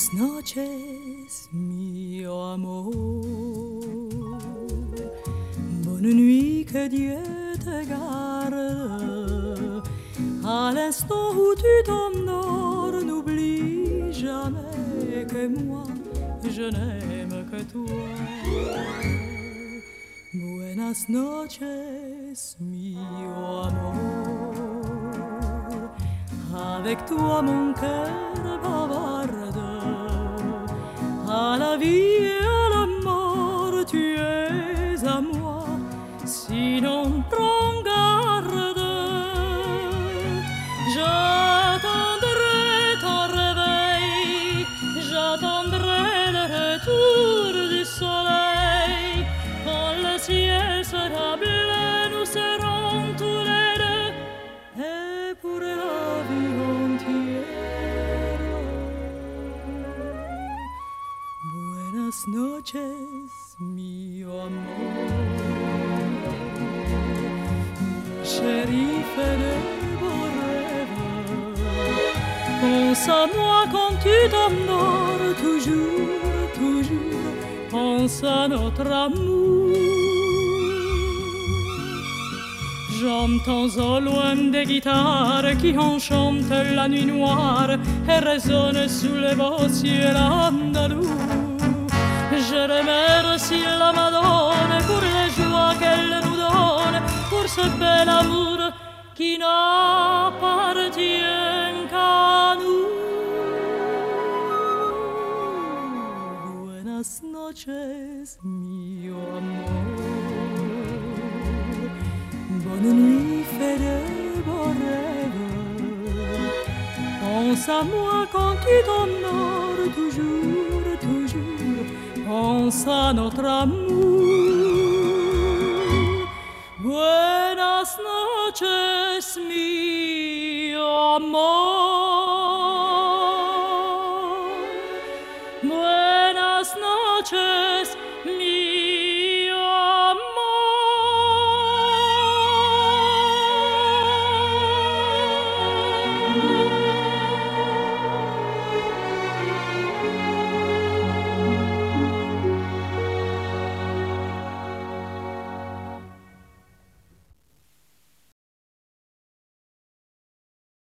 Buenas noches, mi amor. Bonne nuit, que Dieu te garde. À l'instant où tu t'endors, n'oublie jamais que moi, je n'aime que toi. Buenas noches, mi amor. Avec toi, mon cœur bavarde. À moi. Sinon, prends garde. J'attendrai ton réveil, j'attendrai le retour Buenas noches, mi amor. Pense à moi quand tu t'endors, toujours, toujours. Pense à notre amour. J'entends au loin des guitares qui enchantent la nuit noire et résonnent sous les beaux ciels andalous. Je remercie la Madone pour les joies qu'elle nous donne, pour ce bel amour qui n'appartient qu'à nous. Buenas noches, mi amor. Bonne nuit, fais de beaux rêves. Pense à moi quand tu t'endors, toujours. pense à notre amour. Buenas noches, mi amor. Buenas noches, mi